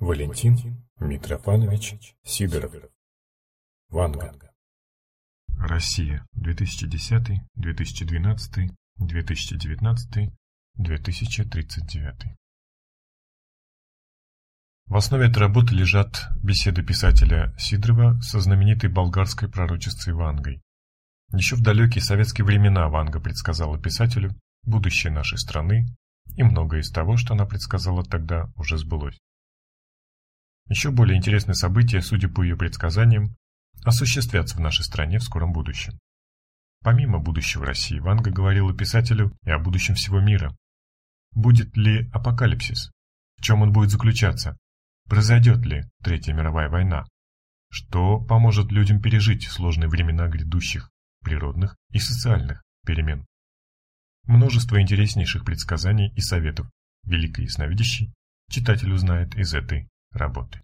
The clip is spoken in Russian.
Валентин Митрофанович Сидоров. Ванга. Россия. 2010, 2012, 2019, 2039. В основе этой работы лежат беседы писателя Сидорова со знаменитой болгарской пророчицей Вангой. Еще в далекие советские времена Ванга предсказала писателю будущее нашей страны, и многое из того, что она предсказала тогда, уже сбылось. Еще более интересные события, судя по ее предсказаниям, осуществятся в нашей стране в скором будущем. Помимо будущего России, Ванга говорила писателю и о будущем всего мира. Будет ли апокалипсис? В чем он будет заключаться? Произойдет ли Третья мировая война? Что поможет людям пережить сложные времена грядущих природных и социальных перемен? Множество интереснейших предсказаний и советов великой ясновидящей читатель узнает из этой работы.